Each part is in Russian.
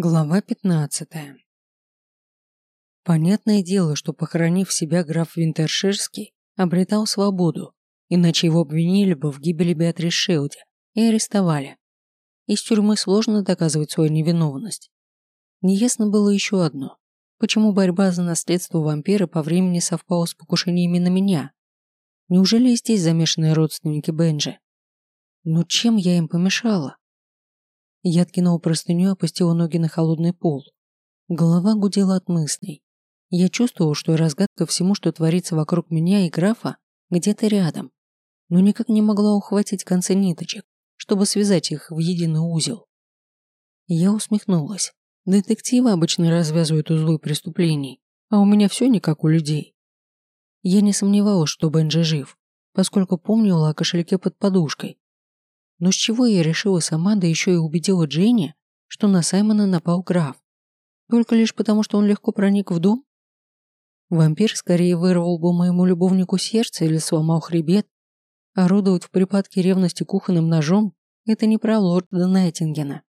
Глава 15 Понятное дело, что похоронив себя граф Винтерширский, обретал свободу, иначе его обвинили бы в гибели Беатрис Шелди и арестовали. Из тюрьмы сложно доказывать свою невиновность. Неясно было еще одно. Почему борьба за наследство вампира по времени совпала с покушениями на меня? Неужели здесь замешаны родственники Бенджи? Но чем я им помешала? Я откинула простыню и опустила ноги на холодный пол. Голова гудела от мыслей. Я чувствовал, что разгадка всему, что творится вокруг меня и графа, где-то рядом, но никак не могла ухватить концы ниточек, чтобы связать их в единый узел. Я усмехнулась. Детективы обычно развязывают узлы преступлений, а у меня все не как у людей. Я не сомневалась, что Бенджи жив, поскольку помнила о кошельке под подушкой, но с чего я решила сама, да еще и убедила Дженни, что на Саймона напал граф? Только лишь потому, что он легко проник в дом? Вампир скорее вырвал бы моему любовнику сердце или сломал хребет. Орудовать в припадке ревности кухонным ножом – это не про лорда Найтингена.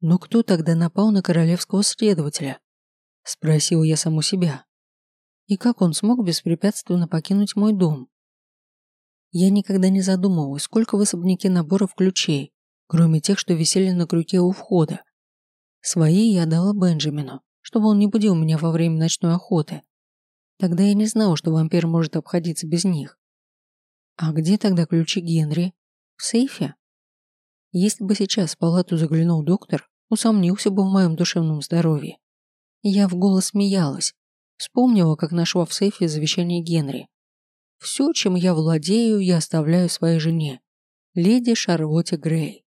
Но кто тогда напал на королевского следователя? Спросил я саму себя. И как он смог беспрепятственно покинуть мой дом? Я никогда не задумывалась, сколько в особняке наборов ключей, кроме тех, что висели на крюке у входа. Свои я дала Бенджамину, чтобы он не будил меня во время ночной охоты. Тогда я не знала, что вампир может обходиться без них. А где тогда ключи Генри? В сейфе? Если бы сейчас в палату заглянул доктор, усомнился бы в моем душевном здоровье. Я в голос смеялась, вспомнила, как нашла в сейфе завещание Генри. Все, чем я владею, я оставляю своей жене, леди Шарлотте Грей.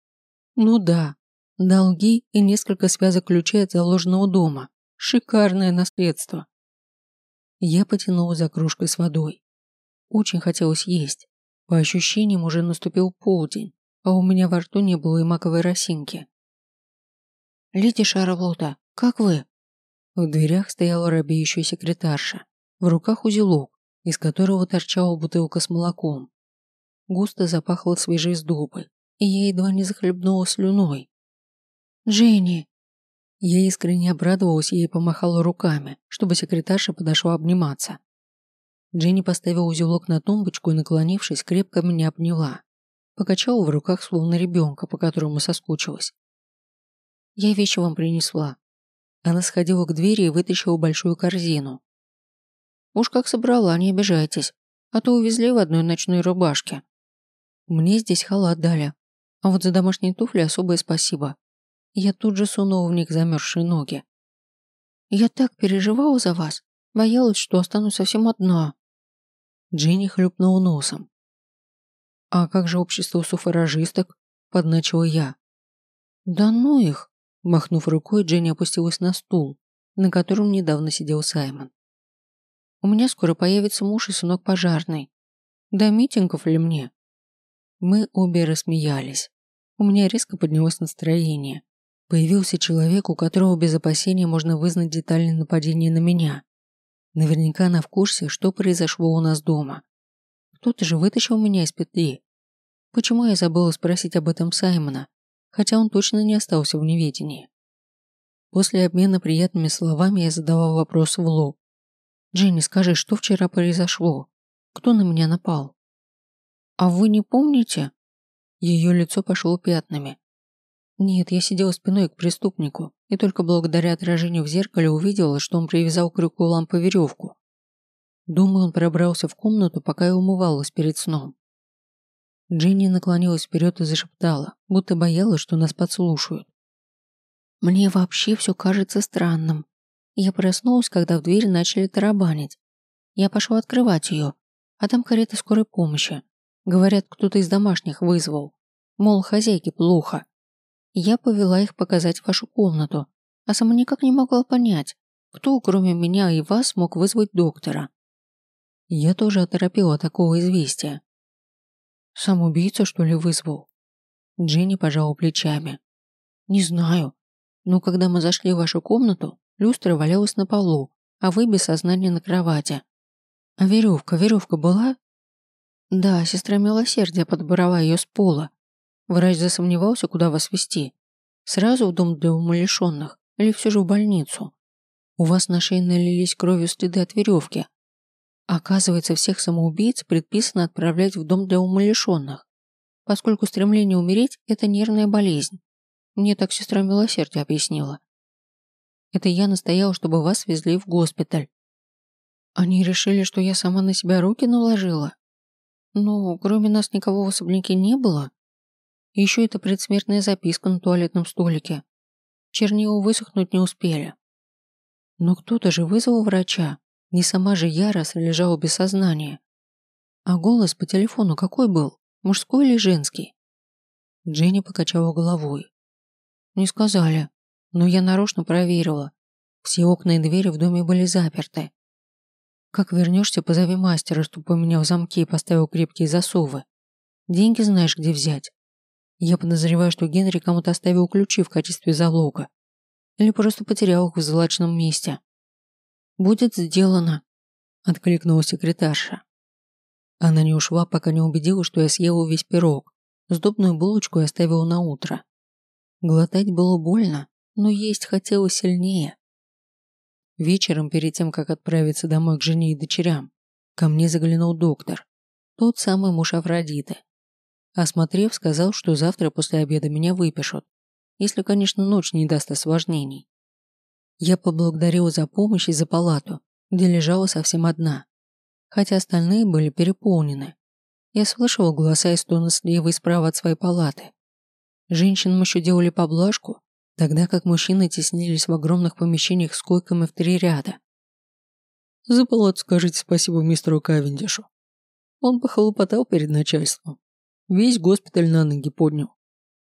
Ну да, долги и несколько связок ключей от заложенного дома. Шикарное наследство. Я потянула за кружкой с водой. Очень хотелось есть. По ощущениям уже наступил полдень, а у меня во рту не было и маковой росинки. «Леди Шарлотта, как вы?» В дверях стояла робеющая секретарша. В руках узелок, из которого торчала бутылка с молоком. Густо запахло свежей сдобой, и я едва не захлебнула слюной. «Дженни!» Я искренне обрадовалась ей и помахала руками, чтобы секретарша подошла обниматься. Дженни поставила узелок на тумбочку и, наклонившись, крепко меня обняла. Покачала в руках, словно ребенка, по которому соскучилась. «Я вещи вам принесла». Она сходила к двери и вытащила большую корзину, Уж как собрала, не обижайтесь. А то увезли в одной ночной рубашке. Мне здесь халат дали. А вот за домашние туфли особое спасибо. Я тут же сунула в них замерзшие ноги. Я так переживала за вас. Боялась, что останусь совсем одна. Дженни хлюпнула носом. «А как же общество суфражисток?» – подначила я. «Да ну их!» – махнув рукой, Дженни опустилась на стул, на котором недавно сидел Саймон. У меня скоро появится муж и сынок пожарный. Да митингов ли мне? Мы обе рассмеялись. У меня резко поднялось настроение. Появился человек, у которого без опасения можно вызнать детальное нападение на меня. Наверняка она в курсе, что произошло у нас дома. Кто-то же вытащил меня из петли. Почему я забыла спросить об этом Саймона, хотя он точно не остался в неведении? После обмена приятными словами я задавал вопрос в лоб. Дженни, скажи, что вчера произошло? Кто на меня напал? А вы не помните? Ее лицо пошло пятнами. Нет, я сидела спиной к преступнику и только благодаря отражению в зеркале увидела, что он привязал к крюку лампы веревку. Думаю, он пробрался в комнату, пока я умывалась перед сном. Дженни наклонилась вперед и зашептала, будто боялась, что нас подслушают. «Мне вообще все кажется странным. Я проснулась, когда в дверь начали тарабанить. Я пошла открывать ее, а там карета скорой помощи. Говорят, кто-то из домашних вызвал. Мол, хозяйке плохо. Я повела их показать вашу комнату, а сама никак не могла понять, кто, кроме меня и вас, мог вызвать доктора. Я тоже оторопела от такого известия. Сам убийца, что ли, вызвал? Дженни пожала плечами. Не знаю, но когда мы зашли в вашу комнату, Люстра валялась на полу, а вы без сознания на кровати. А веревка, веревка была? Да, сестра милосердия подбрала ее с пола. Врач засомневался, куда вас вести. Сразу в дом для умалишенных или все же в больницу? У вас на шее налились кровью следы от веревки. Оказывается, всех самоубийц предписано отправлять в дом для умалишенных, поскольку стремление умереть – это нервная болезнь. Мне так сестра милосердия объяснила. Это я настояла, чтобы вас везли в госпиталь. Они решили, что я сама на себя руки наложила. Ну, кроме нас никого в особняке не было. Еще это предсмертная записка на туалетном столике. Чернила высохнуть не успели. Но кто-то же вызвал врача. Не сама же я, раз лежала без сознания. А голос по телефону какой был? Мужской или женский? Дженни покачала головой. Не сказали, но я нарочно проверила. Все окна и двери в доме были заперты. Как вернешься, позови мастера, чтобы поменял замки и поставил крепкие засовы. Деньги знаешь, где взять. Я подозреваю, что Генри кому-то оставил ключи в качестве залога. Или просто потерял их в злачном месте. «Будет сделано», – откликнула секретарша. Она не ушла, пока не убедила, что я съела весь пирог. Сдобную булочку я оставила на утро. Глотать было больно, но есть хотелось сильнее. Вечером, перед тем, как отправиться домой к жене и дочерям, ко мне заглянул доктор, тот самый муж Афродиты. Осмотрев, сказал, что завтра после обеда меня выпишут, если, конечно, ночь не даст осложнений. Я поблагодарила за помощь и за палату, где лежала совсем одна, хотя остальные были переполнены. Я слышала голоса и стоны слева и справа от своей палаты. Женщинам еще делали поблажку, тогда как мужчины теснились в огромных помещениях с койками в три ряда. За палату скажите спасибо мистеру Кавендишу. Он похлопотал перед начальством. Весь госпиталь на ноги поднял.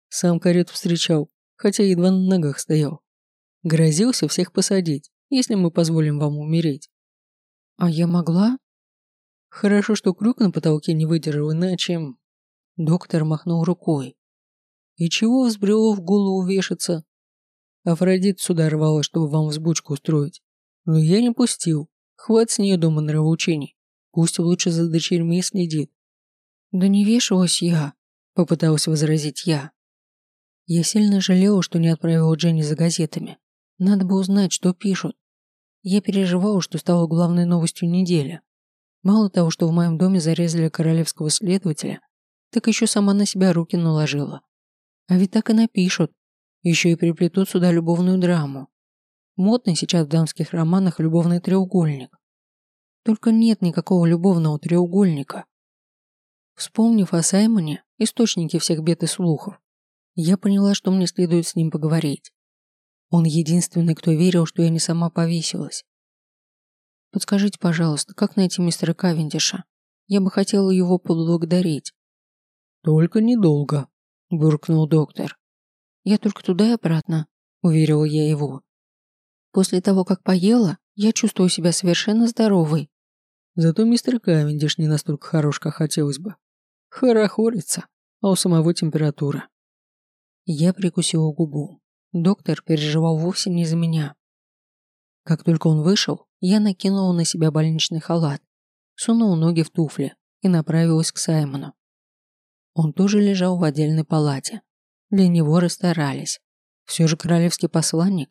Сам карету встречал, хотя едва на ногах стоял. Грозился всех посадить, если мы позволим вам умереть. А я могла? Хорошо, что крюк на потолке не выдержал, иначе... Доктор махнул рукой. И чего взбрело в голову вешаться? Афродит сюда рвала, чтобы вам взбучку устроить. Но я не пустил. Хватит с нее дома нравоучений. Пусть лучше за дочерьми следит. Да не вешалась я, попыталась возразить я. Я сильно жалела, что не отправила Дженни за газетами. Надо бы узнать, что пишут. Я переживала, что стало главной новостью недели. Мало того, что в моем доме зарезали королевского следователя, так еще сама на себя руки наложила. А ведь так и напишут, еще и приплетут сюда любовную драму. Модный сейчас в дамских романах любовный треугольник. Только нет никакого любовного треугольника. Вспомнив о Саймоне, источнике всех бед и слухов, я поняла, что мне следует с ним поговорить. Он единственный, кто верил, что я не сама повесилась. Подскажите, пожалуйста, как найти мистера Кавендиша? Я бы хотела его поблагодарить. Только недолго, буркнул доктор. Я только туда и обратно, уверила я его. После того, как поела, я чувствую себя совершенно здоровой. Зато мистер Кавендиш не настолько хорош, как хотелось бы. Хорохорится, а у самого температура. Я прикусила губу. Доктор переживал вовсе не за меня. Как только он вышел, я накинула на себя больничный халат, сунула ноги в туфли и направилась к Саймону. Он тоже лежал в отдельной палате, для него расстарались. Все же королевский посланник.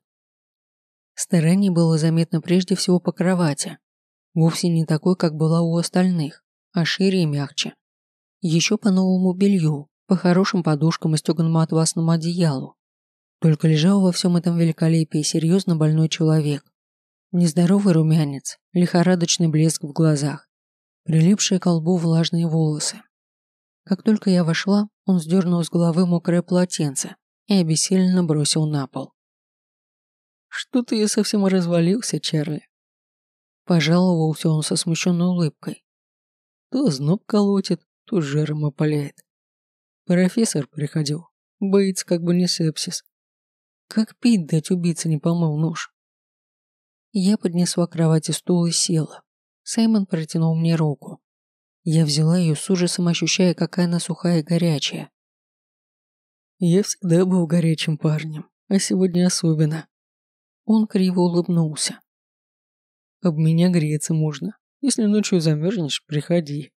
Старание было заметно прежде всего по кровати. Вовсе не такой, как была у остальных, а шире и мягче. Еще по новому белью, по хорошим подушкам и стеганому атласному одеялу. Только лежал во всем этом великолепии серьезно больной человек. Нездоровый румянец, лихорадочный блеск в глазах, прилипшие к колбу влажные волосы. Как только я вошла, он сдернул с головы мокрое полотенце и обессиленно бросил на пол. «Что-то я совсем развалился, Чарли», – пожаловался он со смущенной улыбкой. То зноб колотит, то жаром опаляет. Профессор приходил, боится как бы не сепсис. Как пить дать убийце не помыл нож? Я поднесла к кровати стул и села. Саймон протянул мне руку. Я взяла ее с ужасом, ощущая, какая она сухая и горячая. Я всегда был горячим парнем, а сегодня особенно. Он криво улыбнулся. Об меня греться можно. Если ночью замерзнешь, приходи.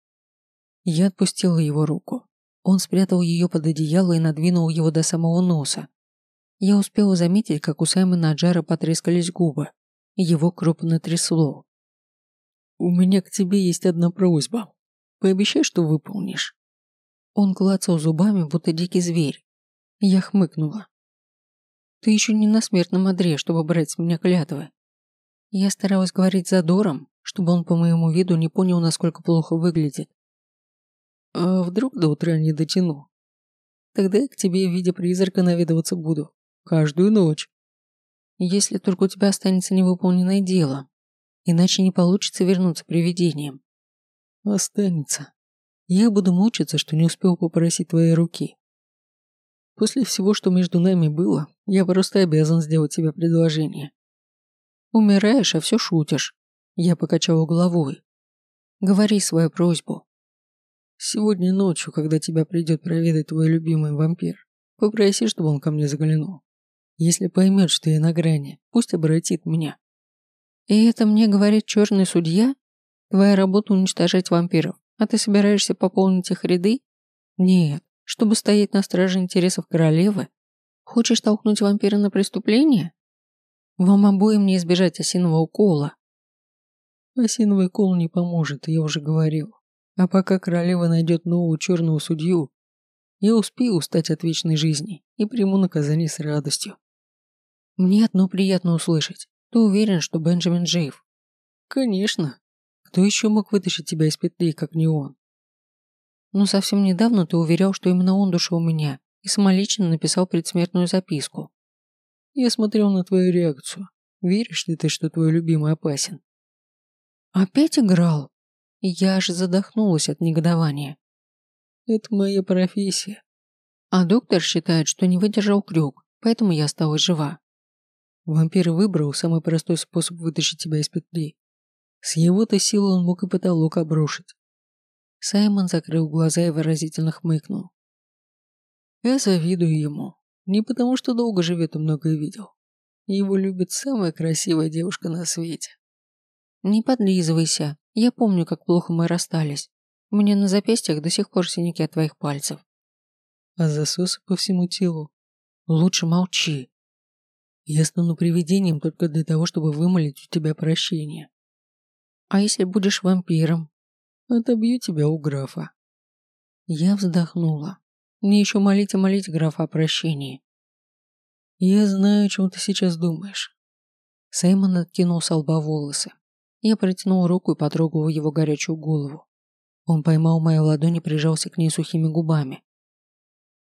Я отпустила его руку. Он спрятал ее под одеяло и надвинул его до самого носа. Я успела заметить, как у Саймона Аджара потрескались губы, его крупно трясло. «У меня к тебе есть одна просьба. Пообещай, что выполнишь». Он клацал зубами, будто дикий зверь. Я хмыкнула. «Ты еще не на смертном одре, чтобы брать с меня клятвы». Я старалась говорить задором, чтобы он по моему виду не понял, насколько плохо выглядит. «А вдруг до утра не дотяну? Тогда я к тебе в виде призрака наведываться буду. Каждую ночь». «Если только у тебя останется невыполненное дело, иначе не получится вернуться привидением. Останется. Я буду мучиться, что не успел попросить твоей руки. После всего, что между нами было, я просто обязан сделать тебе предложение. Умираешь, а все шутишь. Я покачал головой. Говори свою просьбу. Сегодня ночью, когда тебя придет проведать твой любимый вампир, попроси, чтобы он ко мне заглянул. Если поймет, что я на грани, пусть обратит меня. И это мне говорит черный судья? Твоя работа уничтожать вампиров, а ты собираешься пополнить их ряды? Нет, чтобы стоять на страже интересов королевы? Хочешь толкнуть вампира на преступление? Вам обоим не избежать осиного укола. Осиновый кол не поможет, я уже говорил. А пока королева найдет нового черного судью, я успею устать от вечной жизни и приму наказание с радостью. Мне одно приятно услышать. Ты уверен, что Бенджамин жив? Конечно. Кто еще мог вытащить тебя из петли, как не он? Но совсем недавно ты уверял, что именно он душил меня и самолично написал предсмертную записку. Я смотрел на твою реакцию. Веришь ли ты, что твой любимый опасен? Опять играл? Я аж задохнулась от негодования. Это моя профессия. А доктор считает, что не выдержал крюк, поэтому я осталась жива. Вампир выбрал самый простой способ вытащить тебя из петли. С его-то силой он мог и потолок обрушить. Саймон закрыл глаза и выразительно хмыкнул. Я завидую ему. Не потому, что долго живет и многое видел. Его любит самая красивая девушка на свете. Не подлизывайся. Я помню, как плохо мы расстались. У меня на запястьях до сих пор синяки от твоих пальцев. А засосы по всему телу. Лучше молчи. Я стану привидением только для того, чтобы вымолить у тебя прощение. А если будешь вампиром? Отобью тебя у графа. Я вздохнула. Мне еще молить и молить графа о прощении. Я знаю, о чем ты сейчас думаешь. Саймон откинул с лба волосы. Я протянул руку и потрогал его горячую голову. Он поймал мою ладонь и прижался к ней сухими губами.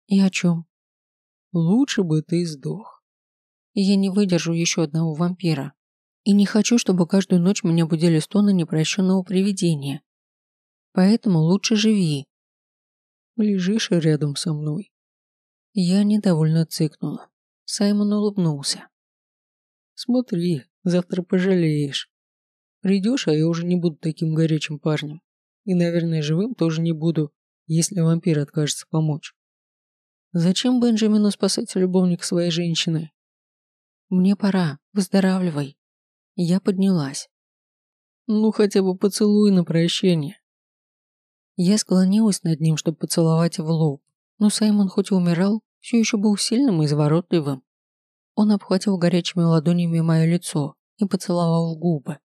И о чем? Лучше бы ты сдох я не выдержу еще одного вампира. И не хочу, чтобы каждую ночь меня будили стоны непрощенного привидения. Поэтому лучше живи. Лежишь рядом со мной. Я недовольно цыкнула. Саймон улыбнулся. Смотри, завтра пожалеешь. Придешь, а я уже не буду таким горячим парнем. И, наверное, живым тоже не буду, если вампир откажется помочь. Зачем Бенджамину спасать любовник своей женщины, мне пора, выздоравливай. Я поднялась. Ну, хотя бы поцелуй на прощение. Я склонилась над ним, чтобы поцеловать в лоб, но Саймон хоть и умирал, все еще был сильным и изворотливым. Он обхватил горячими ладонями мое лицо и поцеловал в губы.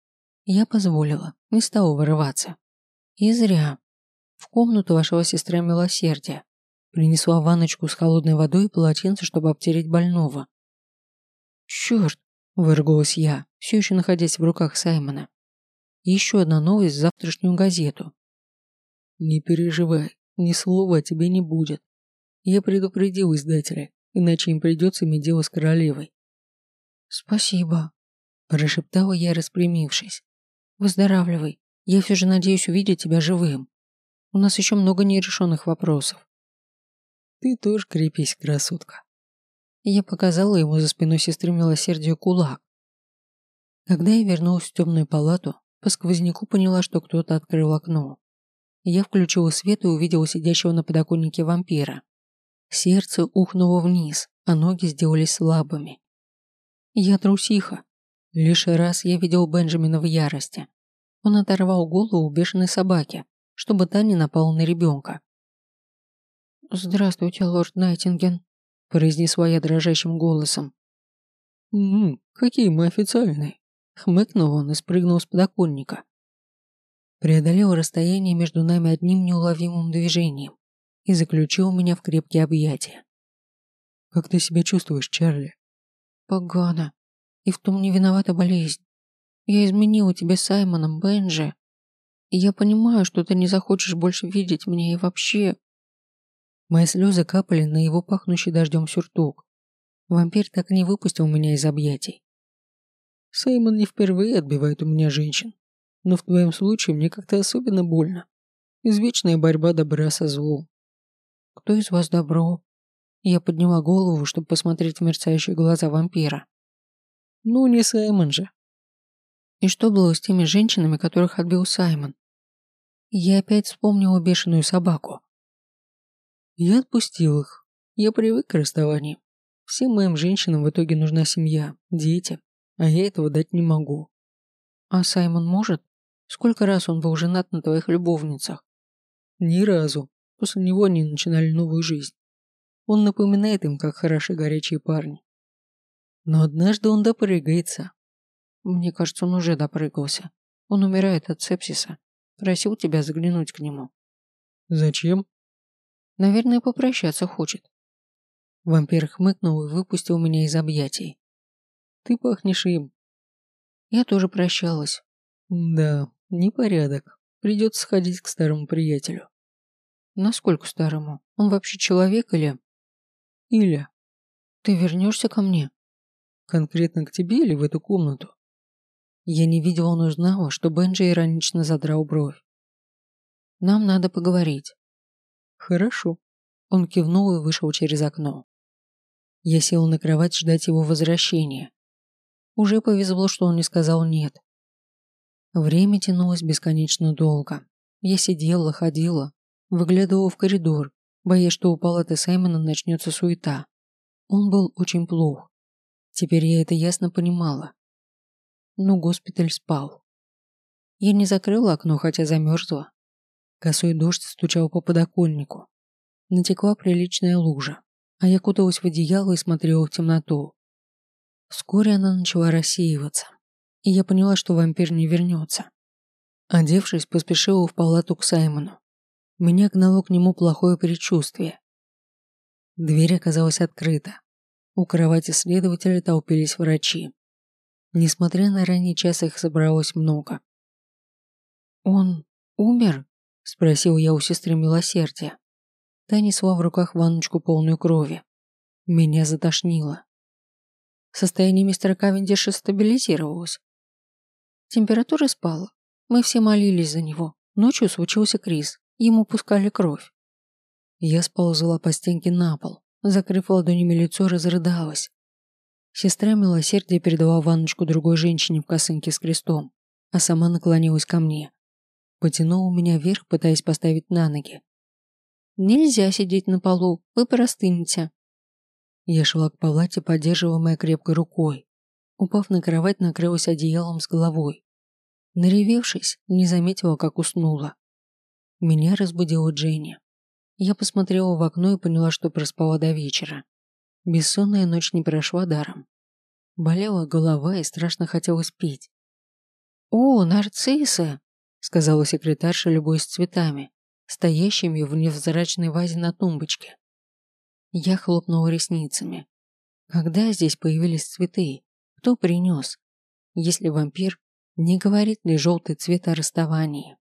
Я позволила, не стала вырываться. И зря. В комнату вошла сестра милосердия. Принесла ванночку с холодной водой и полотенце, чтобы обтереть больного. «Черт!» – выругалась я, все еще находясь в руках Саймона. «Еще одна новость в завтрашнюю газету». «Не переживай, ни слова о тебе не будет. Я предупредил издателя, иначе им придется иметь дело с королевой». «Спасибо», – прошептала я, распрямившись. «Выздоравливай. Я все же надеюсь увидеть тебя живым. У нас еще много нерешенных вопросов». «Ты тоже крепись, красотка», я показала ему за спиной сестры милосердия кулак. Когда я вернулась в темную палату, по сквозняку поняла, что кто-то открыл окно. Я включила свет и увидела сидящего на подоконнике вампира. Сердце ухнуло вниз, а ноги сделались слабыми. Я трусиха. Лишь раз я видел Бенджамина в ярости. Он оторвал голову бешеной собаки, чтобы та не напала на ребенка. «Здравствуйте, лорд Найтинген», произнесла я дрожащим голосом. «Ммм, какие мы официальные!» Хмыкнул он и спрыгнул с подоконника. Преодолел расстояние между нами одним неуловимым движением и заключил меня в крепкие объятия. «Как ты себя чувствуешь, Чарли?» «Погано. И в том не виновата болезнь. Я изменила тебе с Саймоном, Бенджи. И я понимаю, что ты не захочешь больше видеть меня и вообще...» Мои слезы капали на его пахнущий дождем сюртук. Вампир так и не выпустил меня из объятий. Саймон не впервые отбивает у меня женщин. Но в твоем случае мне как-то особенно больно. Извечная борьба добра со злом. Кто из вас добро? Я подняла голову, чтобы посмотреть в мерцающие глаза вампира. Ну, не Саймон же. И что было с теми женщинами, которых отбил Саймон? Я опять вспомнила бешеную собаку. Я отпустил их. Я привык к расставанию. Всем моим женщинам в итоге нужна семья, дети, а я этого дать не могу. А Саймон может? Сколько раз он был женат на твоих любовницах? Ни разу. После него они начинали новую жизнь. Он напоминает им, как хороши горячие парни. Но однажды он допрыгается. Мне кажется, он уже допрыгался. Он умирает от сепсиса. Просил тебя заглянуть к нему. Зачем? Наверное, попрощаться хочет. Вампир хмыкнул и выпустил меня из объятий. Ты пахнешь им. Я тоже прощалась. Да, непорядок. Придется сходить к старому приятелю. Насколько старому? Он вообще человек или... Или... Ты вернешься ко мне? Конкретно к тебе или в эту комнату? Я не видела, он узнала, что Бенджи иронично задрал бровь. Нам надо поговорить. Хорошо. Он кивнул и вышел через окно. Я сел на кровать ждать его возвращения. Уже повезло, что он не сказал «нет». Время тянулось бесконечно долго. Я сидела, ходила, выглядывала в коридор, боясь, что у палаты Саймона начнется суета. Он был очень плох. Теперь я это ясно понимала. Но госпиталь спал. Я не закрыла окно, хотя замерзла. Косой дождь стучал по подоконнику. Натекла приличная лужа, а я куталась в одеяло и смотрела в темноту. Вскоре она начала рассеиваться, и я поняла, что вампир не вернется. Одевшись, поспешила в палату к Саймону. Меня гнало к нему плохое предчувствие. Дверь оказалась открыта. У кровати следователя толпились врачи. Несмотря на ранний час, их собралось много. «Он умер?» – спросил я у сестры милосердия. Та несла в руках ванночку полную крови. Меня затошнило. Состояние мистера Кавендиша стабилизировалось. Температура спала. Мы все молились за него. Ночью случился криз. Ему пускали кровь. Я сползла по стенке на пол, закрыв ладонями лицо, разрыдалась. Сестра милосердия передала ванночку другой женщине в косынке с крестом, а сама наклонилась ко мне. Потянула меня вверх, пытаясь поставить на ноги. «Нельзя сидеть на полу, вы простынете», я шла к палате, поддерживаемая крепкой рукой. Упав на кровать, накрылась одеялом с головой. Наревевшись, не заметила, как уснула. Меня разбудила Дженни. Я посмотрела в окно и поняла, что проспала до вечера. Бессонная ночь не прошла даром. Болела голова и страшно хотелось пить. «О, нарциссы!» — сказала секретарша, любой с цветами, стоящими в невзрачной вазе на тумбочке. Я хлопнула ресницами. Когда здесь появились цветы? Кто принес? Если вампир, не говорит ли желтый цвет о расставании?